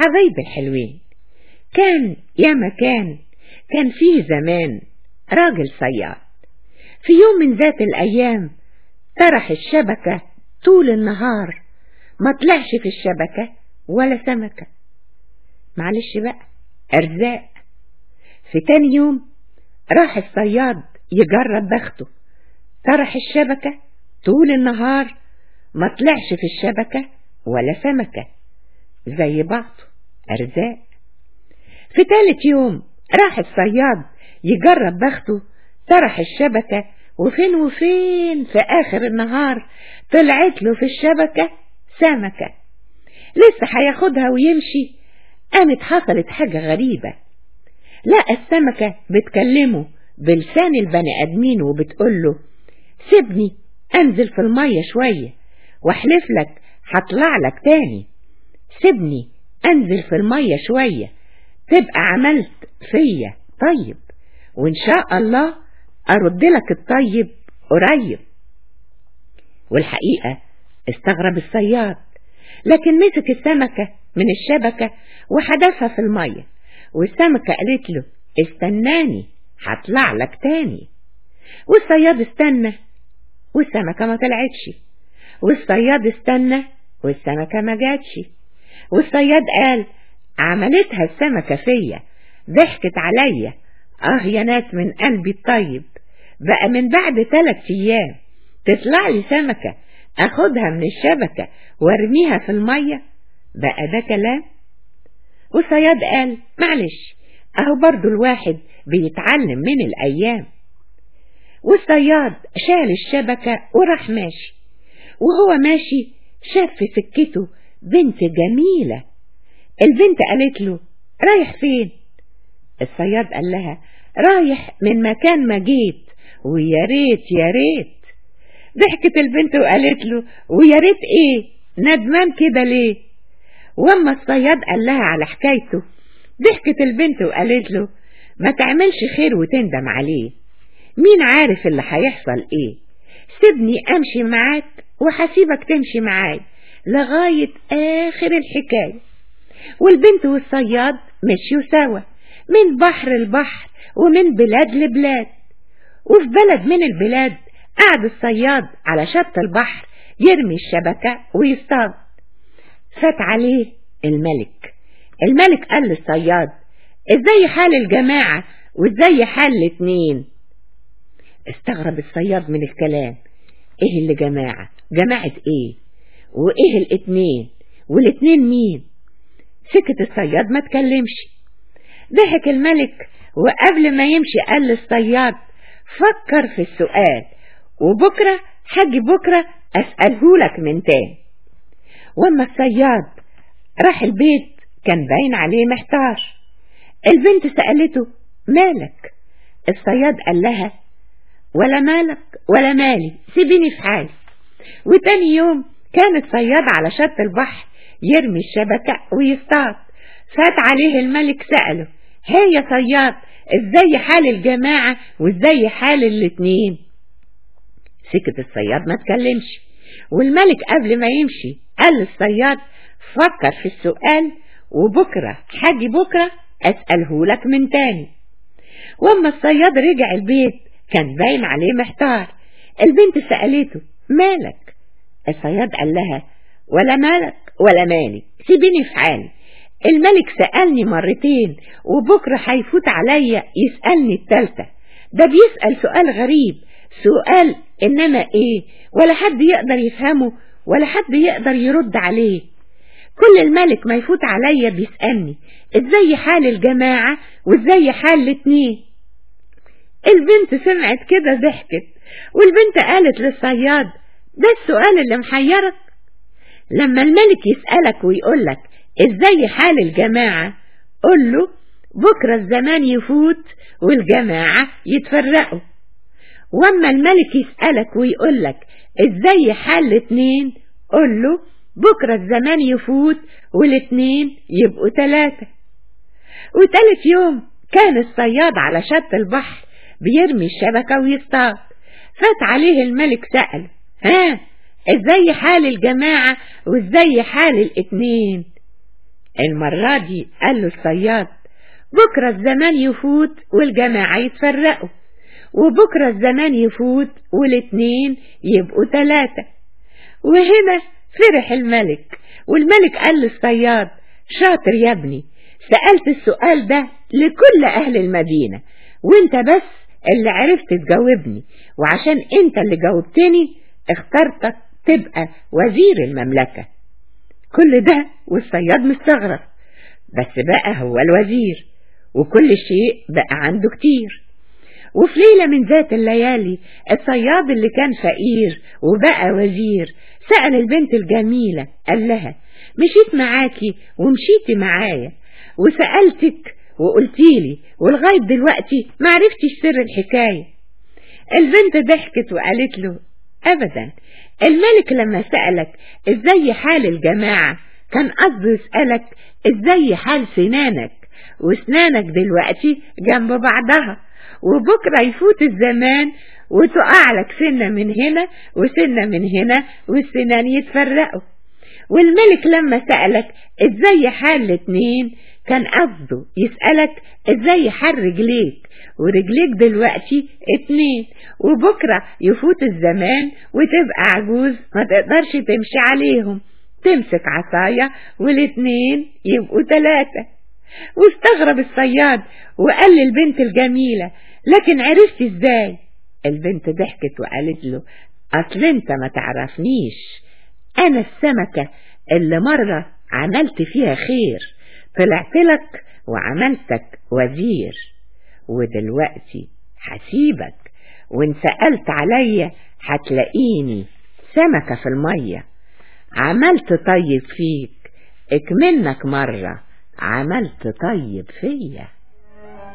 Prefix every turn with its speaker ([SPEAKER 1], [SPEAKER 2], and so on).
[SPEAKER 1] حبايبي الحلوين كان يا مكان كان فيه زمان راجل صياد. في يوم من ذات الأيام طرح الشبكة طول النهار ما طلعش في الشبكة ولا سمكة. معلش بقى أرزاق. في تاني يوم راح الصياد يجرب بخته. طرح الشبكة طول النهار ما طلعش في الشبكة ولا سمكة زي بعضه أرزاق. في تالت يوم راح الصياد يجرب بخته طرح الشبكة وفين وفين في آخر النهار طلعت له في الشبكة سمكة. لسه هياخدها ويمشي. قامت حصلت حاجة غريبة. لقى السمكة بتكلمه بلسان البني آدمين وبتقول له سيبني أنزل في المية شوية وأحلف لك هطلع لك تاني. سيبني أنزل في المية شوية. تبقى عملت فيا. طيب. وإن شاء الله أرد لك الطيب قريب. والحقيقة استغرب الصياد لكن مسك السمكة من الشبكة وحدفها في المية. والسمكة قالت له استناني هطلع لك تاني. والصياد استنى والسمكة ما طلعتش. والصياد استنى والسمكة ما جاتش. والصياد قال عملتها السمكة فيا ضحكت عليا. آه يا ناس من قلبي الطيب. بقى من بعد ثلاث أيام تطلع لي سمكة أخدها من الشبكة وأرميها في المية. بقى ده كلام؟ والصياد قال معلش أهو برضو الواحد بيتعلم من الأيام. والصياد شال الشبكة وراح ماشي وهو ماشي شاف في سكته بنت جميلة. البنت قالت له رايح فين؟ الصياد قال لها رايح من مكان ما جيت. ويا ريت يا ريت. ضحكت البنت وقالت له ويا ريت إيه؟ ندمان كده ليه؟ واما الصياد قال لها على حكايته ضحكت البنت وقالت له ما تعملش خير وتندم عليه. مين عارف اللي هيحصل إيه؟ سيبني أمشي معاك وهسيبك تمشي معاي لغاية آخر الحكاية. والبنت والصياد مشيوا سوا من بحر لبحر ومن بلاد لبلاد. وفي بلد من البلاد قعد الصياد على شط البحر يرمي الشبكة ويصطاد. فات عليه الملك. الملك قال للصياد إزاي حال الجماعة وإزاي حال الاتنين؟ استغرب الصياد من الكلام. إيه اللي جماعة؟ جماعة إيه؟ وإيه الاتنين؟ والاتنين مين؟ سكت الصياد ما تكلمش. ضحك الملك وقبل ما يمشي قال للصياد فكر في السؤال وبكرة حاجي بكرة أسألهولك من تاني. واما الصياد راح البيت كان باين عليه محتار. البنت سألته مالك؟ الصياد قال لها ولا مالك ولا مالي سيبيني في حالي. وتاني يوم كان الصياد على شط البحر يرمي الشبكة ويصطاد. فات عليه الملك سأله هي يا صياد إزاي حال الجماعة وإزاي حال الاتنين؟ سكت الصياد ما تكلمش والملك قبل ما يمشي قال للصياد فكر في السؤال وبكرة حاجي بكرة أسألهولك من تاني. وأما الصياد رجع البيت كان باين عليه محتار. البنت سألته مالك؟ الصياد قال لها ولا مالك ولا مالي سيبيني في حالي. الملك سألني مرتين وبكرة هيفوت عليا يسألني التالتة. ده بيسأل سؤال غريب سؤال إنما إيه؟ ولا حد يقدر يفهمه ولا حد يقدر يرد عليه. كل الملك ما يفوت عليا بيسألني إزاي حال الجماعة وإزاي حال الاتنين؟ البنت سمعت كده ضحكت والبنت قالت للصياد ده السؤال اللي محيرك. لما الملك يسألك ويقولك إزاي حال الجماعة قل له بكرة الزمان يفوت والجماعة يتفرقوا. وأما الملك يسألك ويقولك إزاي حال الاتنين قل له بكرة الزمان يفوت والاتنين يبقوا تلاتة. وتالت يوم كان الصياد على شط البحر بيرمي الشبكة ويصطاد. فات عليه الملك سأل ها؟ إزاي حال الجماعة وازاي حال الاتنين؟ المرة دي قال له الصياد بكرة الزمان يفوت والجماعة يتفرقوا وبكرة الزمان يفوت والاتنين يبقوا تلاتة. وهنا فرح الملك والملك قال للصياد شاطر يا ابني سألت السؤال ده لكل أهل المدينة وانت بس اللي عرفت تجاوبني وعشان انت اللي جاوبتني اخترتك تبقى وزير المملكة. كل ده والصياد مستغرب. بس بقى هو الوزير وكل شيء بقى عنده كتير. وفي ليلة من ذات الليالي الصياد اللي كان فقير وبقى وزير سأل البنت الجميلة قال لها مشيت معاكي ومشيتي معايا وسألتك وقلتيلي ولغاية دلوقتي معرفتش سر الحكاية. البنت ضحكت وقالت له أبدا. الملك لما سألك إزاي حال الجماعة كان قصده يسألك إزاي حال سنانك. وسنانك دلوقتي جنب بعضها. وبكرة يفوت الزمان وتقع لك سنة من هنا وسنة من هنا والسنان يتفرقوا. والملك لما سألك إزاي حال الاتنين كان قصده يسألك إزاي حال رجليك ورجليك دلوقتي اتنين وبكرة يفوت الزمان وتبقى عجوز ما تقدرش تمشي عليهم تمسك عصاية والاتنين يبقوا تلاتة. واستغرب الصياد وقال للبنت الجميلة لكن عرفت إزاي؟ البنت ضحكت وقالت له أصل أنت ما تعرفنيش. أنا السمكة اللي مرة عملت فيها خير طلعت لك وعملتك وزير. ودلوقتي حسيبك وإن سألت عليا هتلاقيني سمكة في المية. عملت طيب فيك اكمنك مرة عملت طيب فيا.